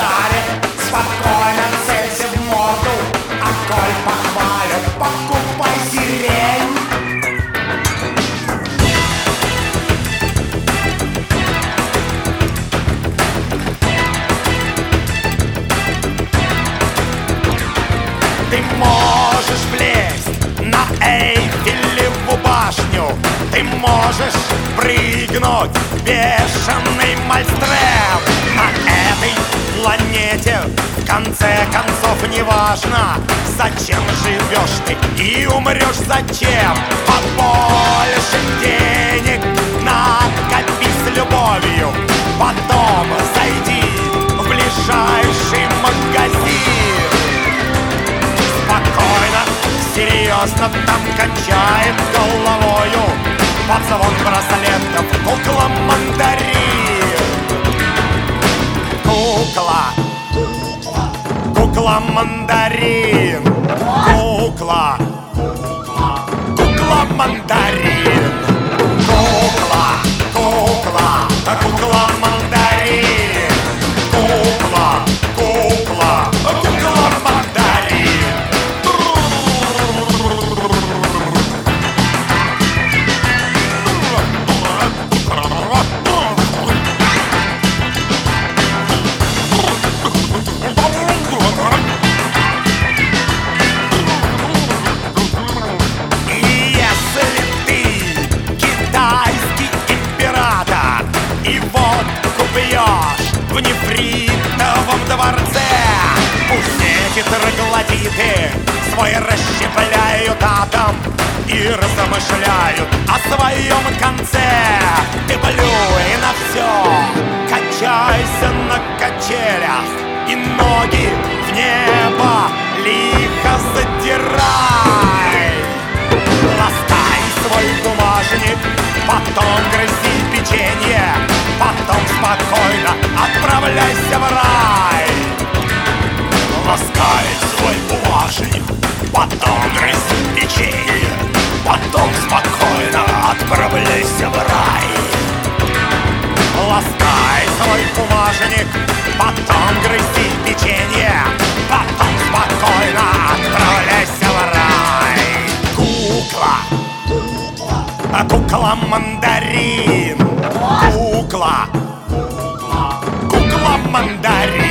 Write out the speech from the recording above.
ударит Спокойно целься в морду А коль похвалят, покупай сирень Ты можешь влезть на Эйфелеву башню Ты можешь прыгнуть в бешеный мальстрем планете в конце концов не важно Зачем живешь ты и умрешь зачем. Побольше денег накопи с любовью Потом зайди в ближайший магазин. Спокойно, серьезно там качает головою Под звон Кукла мандарин. Кукла. Кукла мандарин свой расщепляют атом И размышляют о своем конце Кукла мандарин. Кукла. Кукла мандарин.